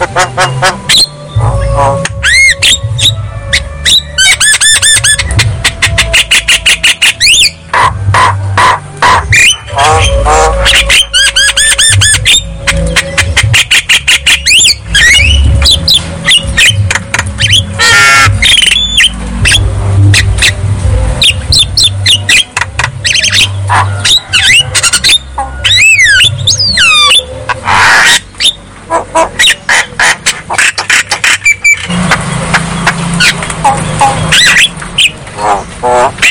Well, well. 哦。